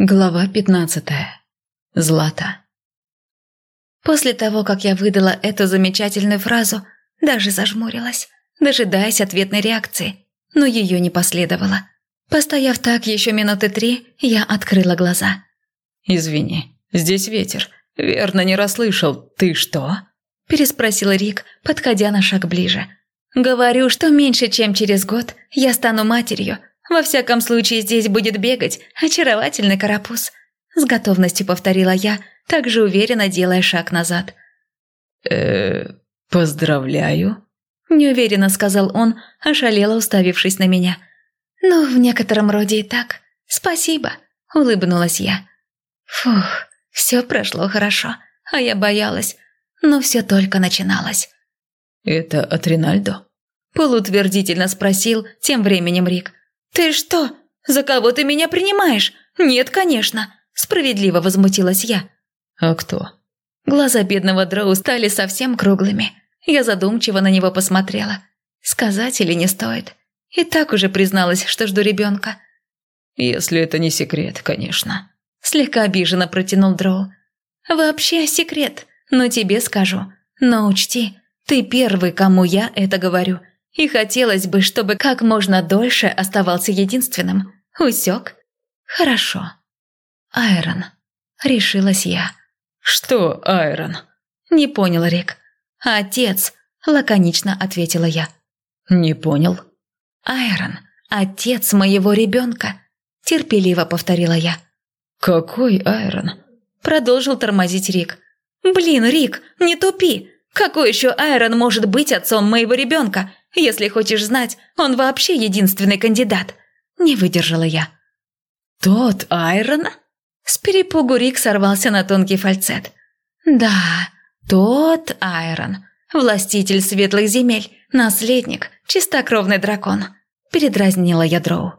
Глава пятнадцатая. Злата. После того, как я выдала эту замечательную фразу, даже зажмурилась, дожидаясь ответной реакции, но ее не последовало. Постояв так еще минуты три, я открыла глаза. «Извини, здесь ветер. Верно, не расслышал. Ты что?» переспросил Рик, подходя на шаг ближе. «Говорю, что меньше чем через год я стану матерью, во всяком случае, здесь будет бегать очаровательный карапуз. С готовностью повторила я, также уверенно делая шаг назад. э поздравляю», – неуверенно сказал он, ошалело уставившись на меня. «Ну, в некотором роде и так. Спасибо», – улыбнулась я. Фух, все прошло хорошо, а я боялась, но все только начиналось. «Это от Ринальдо?» – полутвердительно спросил тем временем Рик. «Ты что? За кого ты меня принимаешь? Нет, конечно!» Справедливо возмутилась я. «А кто?» Глаза бедного Дроу стали совсем круглыми. Я задумчиво на него посмотрела. Сказать или не стоит? И так уже призналась, что жду ребенка. «Если это не секрет, конечно». Слегка обиженно протянул Дроу. «Вообще секрет, но тебе скажу. Но учти, ты первый, кому я это говорю. И хотелось бы, чтобы как можно дольше оставался единственным. Усек? Хорошо. Айрон. Решилась я. Что Айрон? Не понял Рик. Отец. Лаконично ответила я. Не понял. Айрон. Отец моего ребенка. Терпеливо повторила я. Какой Айрон? Продолжил тормозить Рик. Блин, Рик, не тупи. Какой еще Айрон может быть отцом моего ребенка? Если хочешь знать, он вообще единственный кандидат. Не выдержала я. Тот Айрон? С перепугу Рик сорвался на тонкий фальцет. Да, тот Айрон. Властитель светлых земель, наследник, чистокровный дракон. Передразнила я Дроу.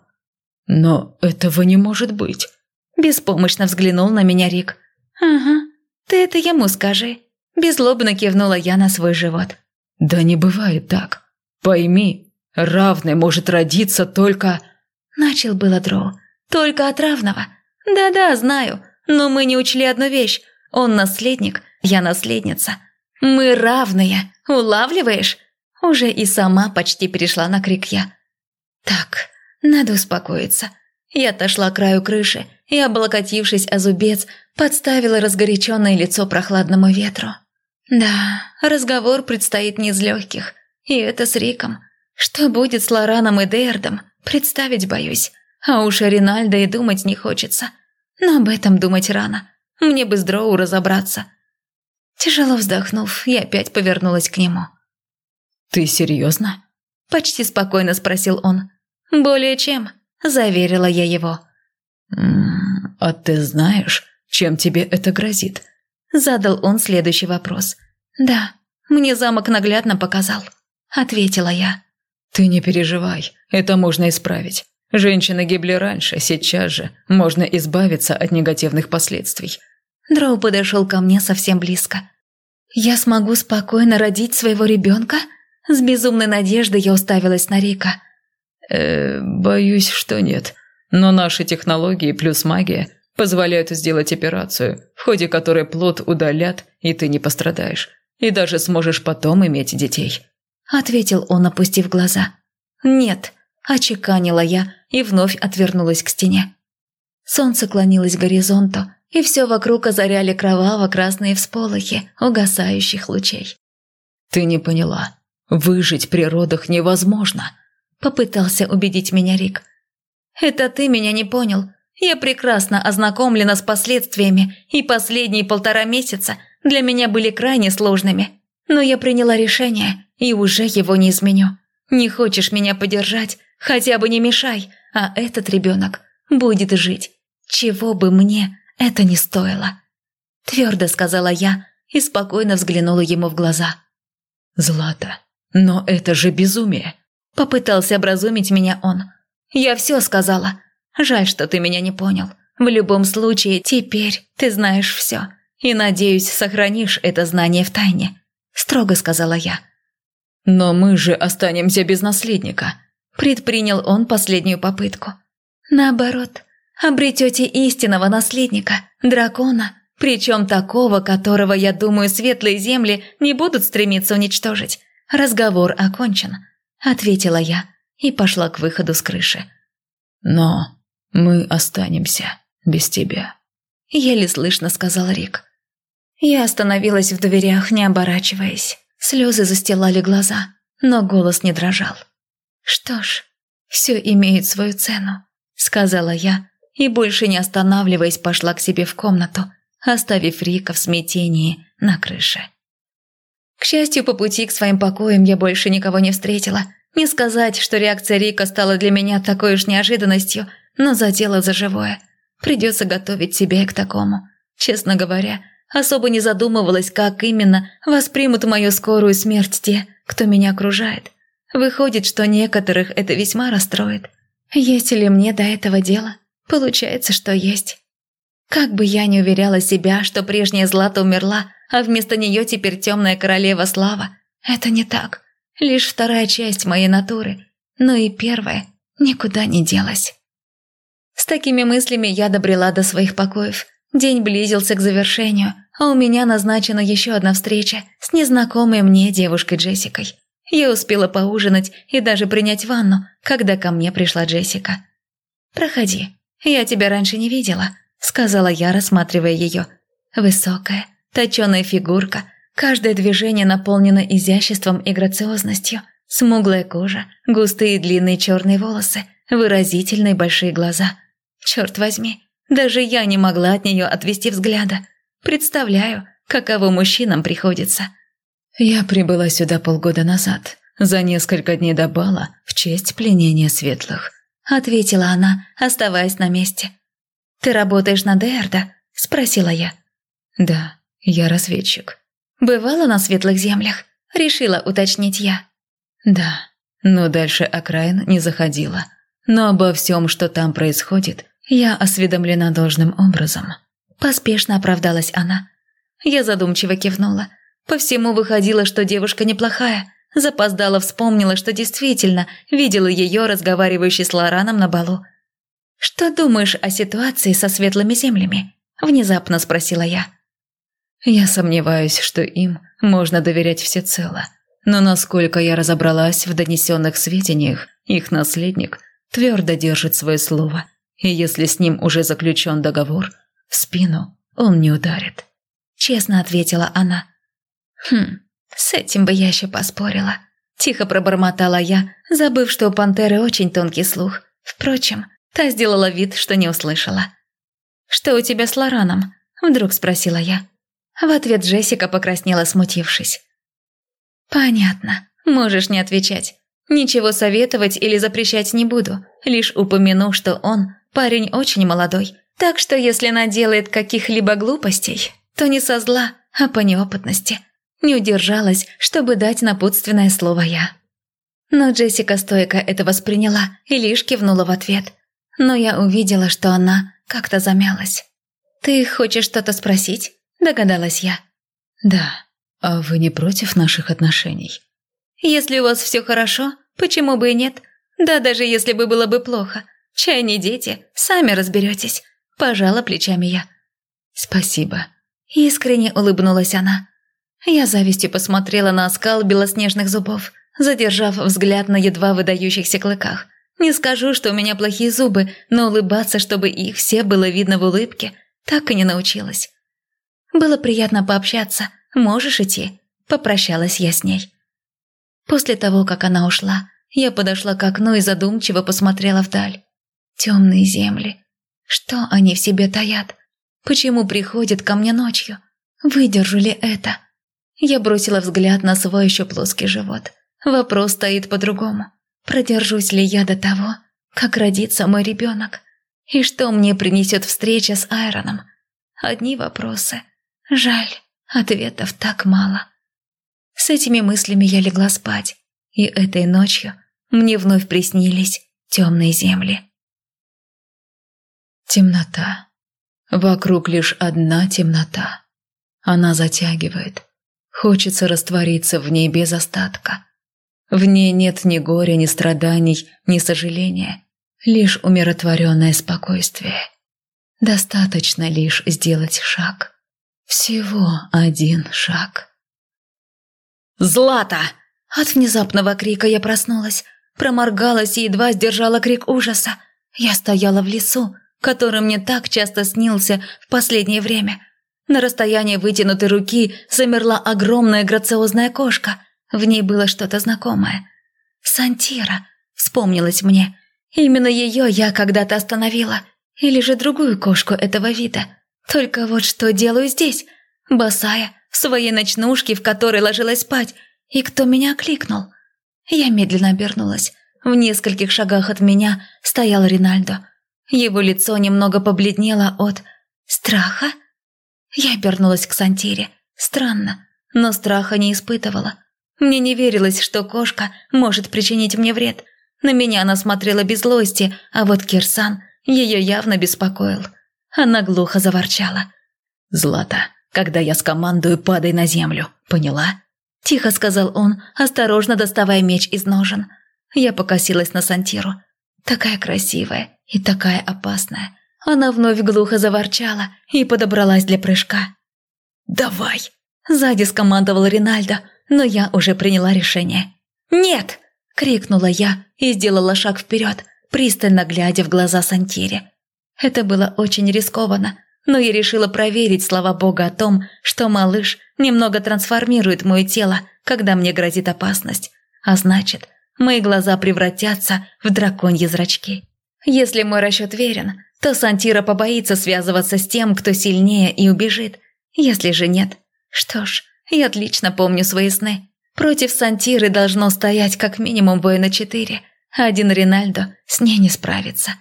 Но этого не может быть. Беспомощно взглянул на меня Рик. Ага, ты это ему скажи. Безлобно кивнула я на свой живот. Да не бывает так. Пойми, равный может родиться только...» Начал было Дроу. «Только от равного. Да-да, знаю. Но мы не учли одну вещь. Он наследник, я наследница. Мы равные. Улавливаешь?» Уже и сама почти перешла на крик я. «Так, надо успокоиться». Я отошла к краю крыши и, облокотившись о зубец, подставила разгоряченное лицо прохладному ветру. Да, разговор предстоит не из легких. И это с Риком. Что будет с Лораном и Дейрдом, представить боюсь. А уж о Ринальдо и думать не хочется. Но об этом думать рано. Мне бы с Дроу разобраться. Тяжело вздохнув, я опять повернулась к нему. «Ты серьезно?» Почти спокойно спросил он. «Более чем», – заверила я его. «А ты знаешь, чем тебе это грозит?» Задал он следующий вопрос. «Да, мне замок наглядно показал». – ответила я. «Ты не переживай, это можно исправить. Женщины гибли раньше, сейчас же можно избавиться от негативных последствий». Дроу подошел ко мне совсем близко. «Я смогу спокойно родить своего ребенка?» С безумной надеждой я уставилась на Рика. «Э, боюсь, что нет. Но наши технологии плюс магия позволяют сделать операцию, в ходе которой плод удалят, и ты не пострадаешь. И даже сможешь потом иметь детей ответил он, опустив глаза. «Нет», – очеканила я и вновь отвернулась к стене. Солнце клонилось к горизонту, и все вокруг озаряли кроваво-красные всполохи угасающих лучей. «Ты не поняла. Выжить при родах невозможно», – попытался убедить меня Рик. «Это ты меня не понял. Я прекрасно ознакомлена с последствиями, и последние полтора месяца для меня были крайне сложными. Но я приняла решение, и уже его не изменю. Не хочешь меня поддержать, хотя бы не мешай, а этот ребенок будет жить, чего бы мне это ни стоило. Твердо сказала я и спокойно взглянула ему в глаза. «Злата, но это же безумие!» Попытался образумить меня он. «Я все сказала. Жаль, что ты меня не понял. В любом случае, теперь ты знаешь все. И, надеюсь, сохранишь это знание в тайне», – строго сказала я. «Но мы же останемся без наследника», – предпринял он последнюю попытку. «Наоборот, обретете истинного наследника, дракона, причем такого, которого, я думаю, светлые земли не будут стремиться уничтожить. Разговор окончен», – ответила я и пошла к выходу с крыши. «Но мы останемся без тебя», – еле слышно сказал Рик. Я остановилась в дверях, не оборачиваясь. Слезы застилали глаза, но голос не дрожал. «Что ж, все имеет свою цену», – сказала я, и больше не останавливаясь пошла к себе в комнату, оставив Рика в смятении на крыше. К счастью, по пути к своим покоям я больше никого не встретила. Не сказать, что реакция Рика стала для меня такой уж неожиданностью, но задела за живое. Придется готовить себя и к такому. Честно говоря, особо не задумывалась, как именно воспримут мою скорую смерть те, кто меня окружает. Выходит, что некоторых это весьма расстроит. Есть ли мне до этого дело? Получается, что есть. Как бы я ни уверяла себя, что прежняя Злата умерла, а вместо нее теперь темная королева Слава, это не так. Лишь вторая часть моей натуры, но и первая никуда не делась. С такими мыслями я добрела до своих покоев. День близился к завершению, а у меня назначена еще одна встреча с незнакомой мне девушкой Джессикой. Я успела поужинать и даже принять ванну, когда ко мне пришла Джессика. «Проходи, я тебя раньше не видела», – сказала я, рассматривая ее. Высокая, точеная фигурка, каждое движение наполнено изяществом и грациозностью, смуглая кожа, густые длинные черные волосы, выразительные большие глаза. Черт возьми, даже я не могла от нее отвести взгляда. Представляю, каково мужчинам приходится. Я прибыла сюда полгода назад, за несколько дней до бала, в честь пленения светлых. Ответила она, оставаясь на месте. «Ты работаешь на Дерда?» – спросила я. «Да, я разведчик». «Бывала на светлых землях?» – решила уточнить я. «Да, но дальше окраин не заходила. Но обо всем, что там происходит, я осведомлена должным образом». Поспешно оправдалась она. Я задумчиво кивнула. По всему выходило, что девушка неплохая. Запоздала вспомнила, что действительно видела ее, разговаривающей с Лораном на балу. «Что думаешь о ситуации со светлыми землями?» – внезапно спросила я. «Я сомневаюсь, что им можно доверять всецело. Но насколько я разобралась в донесенных сведениях, их наследник твердо держит свое слово, и если с ним уже заключен договор, в спину он не ударит». Честно ответила она. «Хм, с этим бы я еще поспорила». Тихо пробормотала я, забыв, что у пантеры очень тонкий слух. Впрочем, Та сделала вид, что не услышала. «Что у тебя с Лораном?» – вдруг спросила я. В ответ Джессика покраснела, смутившись. «Понятно. Можешь не отвечать. Ничего советовать или запрещать не буду. Лишь упомяну, что он парень очень молодой. Так что если она делает каких-либо глупостей, то не со зла, а по неопытности. Не удержалась, чтобы дать напутственное слово я». Но Джессика стойко это восприняла и лишь кивнула в ответ – но я увидела, что она как-то замялась. «Ты хочешь что-то спросить?» – догадалась я. «Да. А вы не против наших отношений?» «Если у вас все хорошо, почему бы и нет? Да даже если бы было бы плохо. Чай не дети, сами разберетесь», – пожала плечами я. «Спасибо». Искренне улыбнулась она. Я завистью посмотрела на оскал белоснежных зубов, задержав взгляд на едва выдающихся клыках – не скажу, что у меня плохие зубы, но улыбаться, чтобы их все было видно в улыбке, так и не научилась. Было приятно пообщаться. Можешь идти?» Попрощалась я с ней. После того, как она ушла, я подошла к окну и задумчиво посмотрела вдаль. Темные земли. Что они в себе таят? Почему приходят ко мне ночью? Выдержу ли это? Я бросила взгляд на свой еще плоский живот. Вопрос стоит по-другому. Продержусь ли я до того, как родится мой ребенок? И что мне принесет встреча с Айроном? Одни вопросы. Жаль, ответов так мало. С этими мыслями я легла спать, и этой ночью мне вновь приснились темные земли. Темнота. Вокруг лишь одна темнота. Она затягивает. Хочется раствориться в ней без остатка. В ней нет ни горя, ни страданий, ни сожаления. лишь умиротворенное спокойствие. Достаточно лишь сделать шаг. Всего один шаг. «Злата!» От внезапного крика я проснулась, проморгалась и едва сдержала крик ужаса. Я стояла в лесу, который мне так часто снился в последнее время. На расстоянии вытянутой руки замерла огромная грациозная кошка. В ней было что-то знакомое. «Сантира», — вспомнилось мне. Именно ее я когда-то остановила. Или же другую кошку этого вида. Только вот что делаю здесь? Босая, в своей ночнушке, в которой ложилась спать. И кто меня окликнул? Я медленно обернулась. В нескольких шагах от меня стоял Ринальдо. Его лицо немного побледнело от страха. Я обернулась к Сантире. Странно, но страха не испытывала. Мне не верилось, что кошка может причинить мне вред. На меня она смотрела без злости, а вот Кирсан ее явно беспокоил. Она глухо заворчала. «Злата, когда я скомандую, падай на землю, поняла?» Тихо сказал он, осторожно доставая меч из ножен. Я покосилась на Сантиру. Такая красивая и такая опасная. Она вновь глухо заворчала и подобралась для прыжка. «Давай!» – сзади скомандовал Ринальдо, но я уже приняла решение. «Нет!» – крикнула я и сделала шаг вперед, пристально глядя в глаза Сантире. Это было очень рискованно, но я решила проверить слова Бога о том, что малыш немного трансформирует мое тело, когда мне грозит опасность, а значит, мои глаза превратятся в драконьи зрачки. Если мой расчет верен, то Сантира побоится связываться с тем, кто сильнее и убежит. Если же нет, что ж, я отлично помню свои сны. Против Сантиры должно стоять как минимум воина четыре, а один Ринальдо с ней не справится.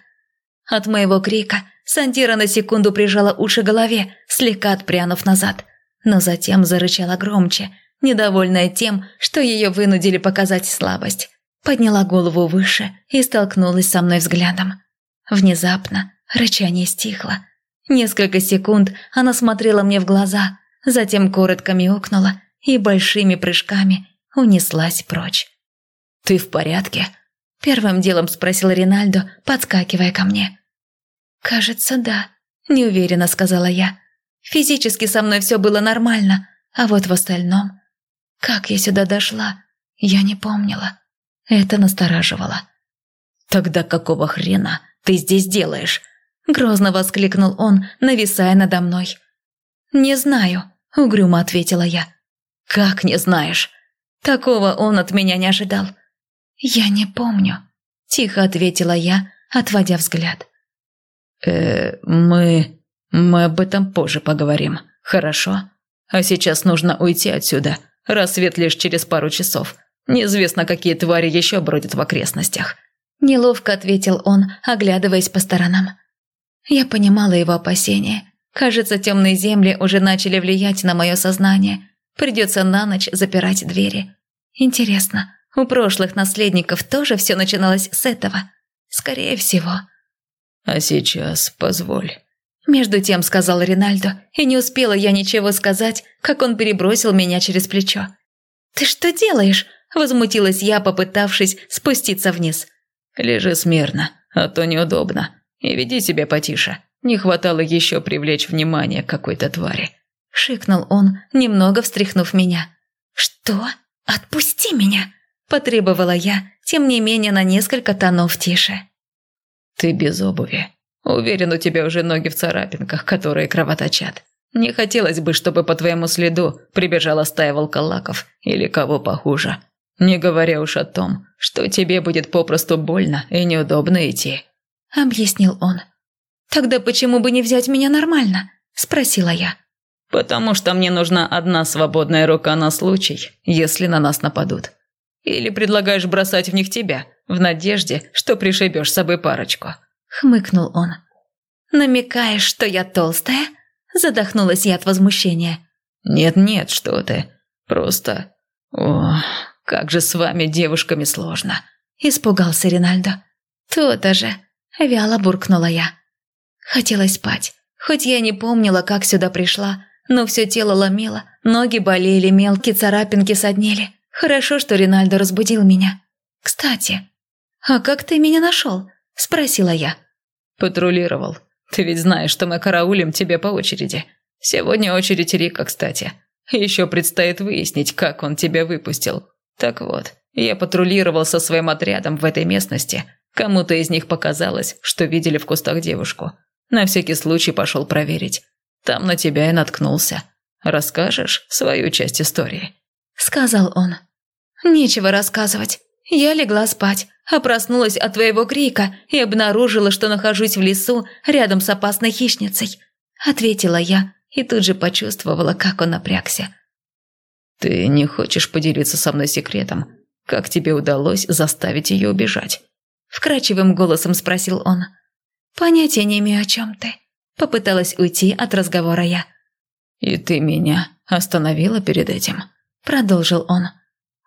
От моего крика Сантира на секунду прижала уши голове, слегка отпрянув назад, но затем зарычала громче, недовольная тем, что ее вынудили показать слабость. Подняла голову выше и столкнулась со мной взглядом. Внезапно рычание стихло. Несколько секунд она смотрела мне в глаза, затем коротко мяукнула и большими прыжками унеслась прочь. «Ты в порядке?» – первым делом спросил Ринальдо, подскакивая ко мне. «Кажется, да», – неуверенно сказала я. «Физически со мной все было нормально, а вот в остальном... Как я сюда дошла, я не помнила. Это настораживало». «Тогда какого хрена ты здесь делаешь?» – грозно воскликнул он, нависая надо мной. «Не знаю», – угрюмо ответила я. «Как не знаешь?» Такого он от меня не ожидал. «Я не помню», – тихо ответила я, отводя взгляд. «Э, мы... мы об этом позже поговорим, хорошо? А сейчас нужно уйти отсюда. Рассвет лишь через пару часов. Неизвестно, какие твари еще бродят в окрестностях». Неловко ответил он, оглядываясь по сторонам. Я понимала его опасения. Кажется, темные земли уже начали влиять на мое сознание. Придется на ночь запирать двери. Интересно, у прошлых наследников тоже все начиналось с этого? Скорее всего. «А сейчас позволь». Между тем сказал Ринальдо, и не успела я ничего сказать, как он перебросил меня через плечо. «Ты что делаешь?» – возмутилась я, попытавшись спуститься вниз. «Лежи смирно, а то неудобно. И веди себя потише. Не хватало еще привлечь внимание какой-то твари». Шикнул он, немного встряхнув меня. «Что? Отпусти меня!» – потребовала я, тем не менее на несколько тонов тише. «Ты без обуви. Уверен, у тебя уже ноги в царапинках, которые кровоточат. Не хотелось бы, чтобы по твоему следу прибежала стая волколаков или кого похуже. Не говоря уж о том, что тебе будет попросту больно и неудобно идти», – объяснил он. «Тогда почему бы не взять меня нормально?» – спросила я. «Потому что мне нужна одна свободная рука на случай, если на нас нападут. Или предлагаешь бросать в них тебя, в надежде, что пришибешь с собой парочку?» Хмыкнул он. «Намекаешь, что я толстая?» Задохнулась я от возмущения. «Нет-нет, что ты. Просто... О, как же с вами, девушками, сложно!» Испугался Ринальдо. «То-то же!» Вяло буркнула я. Хотелось спать. Хоть я не помнила, как сюда пришла, но все тело ломило, ноги болели, мелкие царапинки соднели. Хорошо, что Ринальдо разбудил меня. «Кстати, а как ты меня нашел?» – спросила я. Патрулировал. Ты ведь знаешь, что мы караулим тебе по очереди. Сегодня очередь Рика, кстати. Еще предстоит выяснить, как он тебя выпустил. Так вот, я патрулировал со своим отрядом в этой местности. Кому-то из них показалось, что видели в кустах девушку. На всякий случай пошел проверить. Там на тебя и наткнулся. Расскажешь свою часть истории?» Сказал он. «Нечего рассказывать. Я легла спать, а проснулась от твоего крика и обнаружила, что нахожусь в лесу рядом с опасной хищницей. Ответила я и тут же почувствовала, как он напрягся. «Ты не хочешь поделиться со мной секретом? Как тебе удалось заставить ее убежать?» Вкрадчивым голосом спросил он. «Понятия не имею, о чем ты». Попыталась уйти от разговора я. «И ты меня остановила перед этим?» Продолжил он.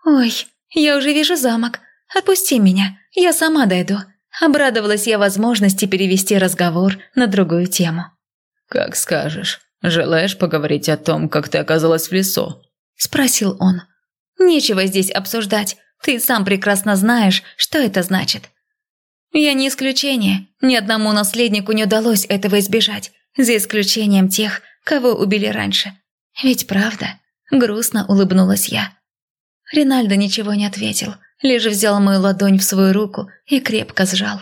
«Ой, я уже вижу замок. Отпусти меня, я сама дойду». Обрадовалась я возможности перевести разговор на другую тему. «Как скажешь. Желаешь поговорить о том, как ты оказалась в лесу?» Спросил он. «Нечего здесь обсуждать. Ты сам прекрасно знаешь, что это значит». «Я не исключение. Ни одному наследнику не удалось этого избежать, за исключением тех, кого убили раньше. Ведь правда?» Грустно улыбнулась я. Ринальдо ничего не ответил, лишь взял мою ладонь в свою руку и крепко сжал.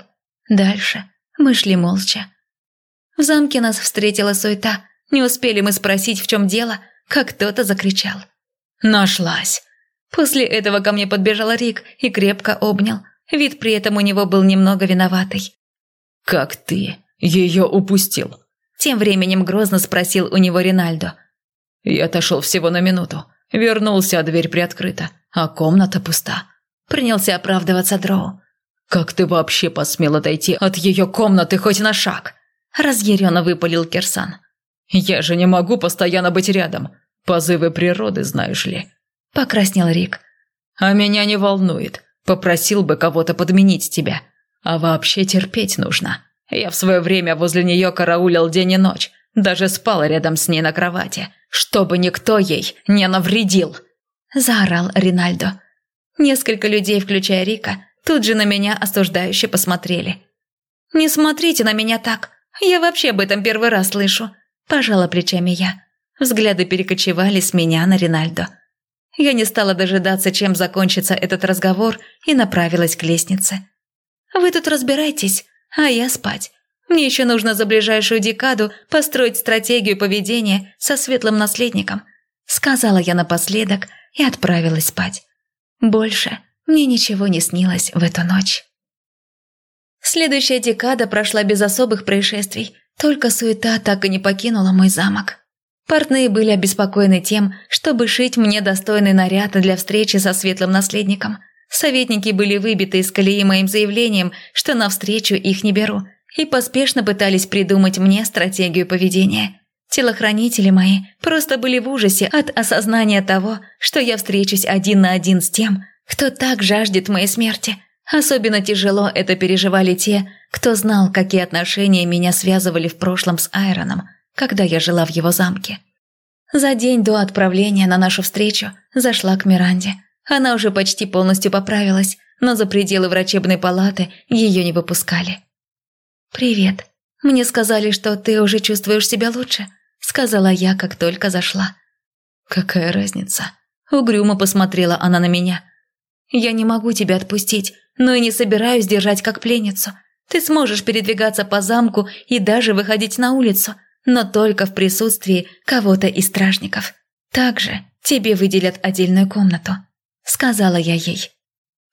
Дальше мы шли молча. В замке нас встретила суета. Не успели мы спросить, в чем дело, как кто-то закричал. «Нашлась!» После этого ко мне подбежал Рик и крепко обнял. Вид при этом у него был немного виноватый. «Как ты ее упустил?» Тем временем грозно спросил у него Ринальдо. «Я отошел всего на минуту. Вернулся, а дверь приоткрыта, а комната пуста. Принялся оправдываться Дроу. «Как ты вообще посмел отойти от ее комнаты хоть на шаг?» Разъяренно выпалил Кирсан. «Я же не могу постоянно быть рядом. Позывы природы, знаешь ли». Покраснел Рик. «А меня не волнует. Попросил бы кого-то подменить тебя. А вообще терпеть нужно. Я в свое время возле нее караулил день и ночь. Даже спал рядом с ней на кровати, чтобы никто ей не навредил!» Заорал Ринальдо. Несколько людей, включая Рика, тут же на меня осуждающе посмотрели. «Не смотрите на меня так. Я вообще об этом первый раз слышу», – пожала плечами я. Взгляды перекочевали с меня на Ринальдо. Я не стала дожидаться, чем закончится этот разговор, и направилась к лестнице. «Вы тут разбирайтесь, а я спать. Мне еще нужно за ближайшую декаду построить стратегию поведения со светлым наследником», сказала я напоследок и отправилась спать. Больше мне ничего не снилось в эту ночь. Следующая декада прошла без особых происшествий, только суета так и не покинула мой замок. Портные были обеспокоены тем, чтобы шить мне достойный наряд для встречи со светлым наследником. Советники были выбиты из колеи моим заявлением, что навстречу их не беру – и поспешно пытались придумать мне стратегию поведения. Телохранители мои просто были в ужасе от осознания того, что я встречусь один на один с тем, кто так жаждет моей смерти. Особенно тяжело это переживали те, кто знал, какие отношения меня связывали в прошлом с Айроном, когда я жила в его замке. За день до отправления на нашу встречу зашла к Миранде. Она уже почти полностью поправилась, но за пределы врачебной палаты ее не выпускали. «Привет. Мне сказали, что ты уже чувствуешь себя лучше», — сказала я, как только зашла. «Какая разница?» Угрюмо посмотрела она на меня. «Я не могу тебя отпустить, но и не собираюсь держать как пленницу. Ты сможешь передвигаться по замку и даже выходить на улицу, но только в присутствии кого-то из стражников. Также тебе выделят отдельную комнату», — сказала я ей.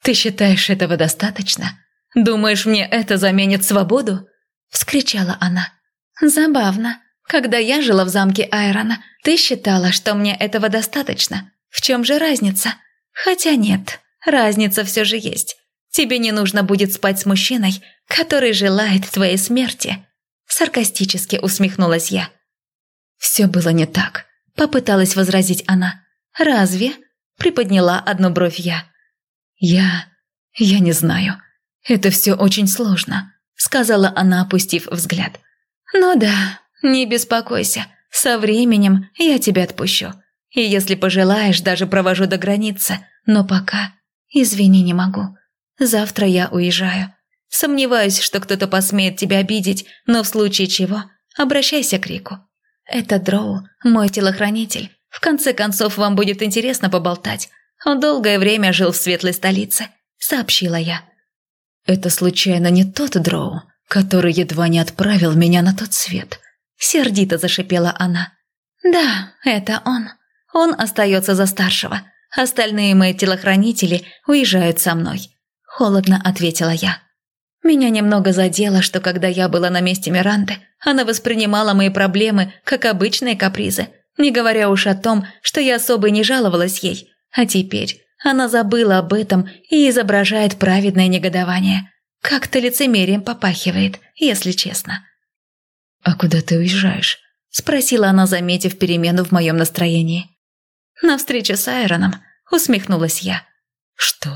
«Ты считаешь этого достаточно?» Думаешь, мне это заменит свободу?» – вскричала она. «Забавно. Когда я жила в замке Айрона, ты считала, что мне этого достаточно. В чем же разница? Хотя нет, разница все же есть. Тебе не нужно будет спать с мужчиной, который желает твоей смерти». Саркастически усмехнулась я. «Все было не так», – попыталась возразить она. «Разве?» – приподняла одну бровь я. «Я... я не знаю. «Это все очень сложно», – сказала она, опустив взгляд. «Ну да, не беспокойся. Со временем я тебя отпущу. И если пожелаешь, даже провожу до границы. Но пока, извини, не могу. Завтра я уезжаю. Сомневаюсь, что кто-то посмеет тебя обидеть, но в случае чего обращайся к Рику. Это Дроу, мой телохранитель. В конце концов, вам будет интересно поболтать. Он долгое время жил в светлой столице», — сообщила я. «Это случайно не тот Дроу, который едва не отправил меня на тот свет?» Сердито зашипела она. «Да, это он. Он остается за старшего. Остальные мои телохранители уезжают со мной», – холодно ответила я. Меня немного задело, что когда я была на месте Миранды, она воспринимала мои проблемы как обычные капризы, не говоря уж о том, что я особо не жаловалась ей. А теперь она забыла об этом и изображает праведное негодование. Как-то лицемерием попахивает, если честно. «А куда ты уезжаешь?» – спросила она, заметив перемену в моем настроении. «На встречу с Айроном», – усмехнулась я. «Что?»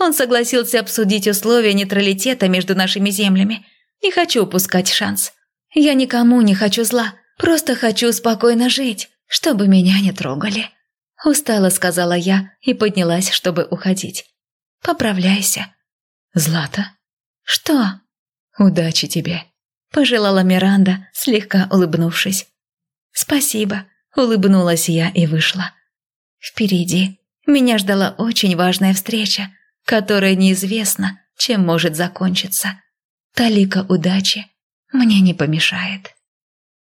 Он согласился обсудить условия нейтралитета между нашими землями. Не хочу упускать шанс. Я никому не хочу зла, просто хочу спокойно жить, чтобы меня не трогали. Устала, сказала я и поднялась, чтобы уходить. Поправляйся. Злата? Что? Удачи тебе. Пожелала Миранда, слегка улыбнувшись. Спасибо, улыбнулась я и вышла. Впереди меня ждала очень важная встреча, которая неизвестно, чем может закончиться. Талика удачи мне не помешает.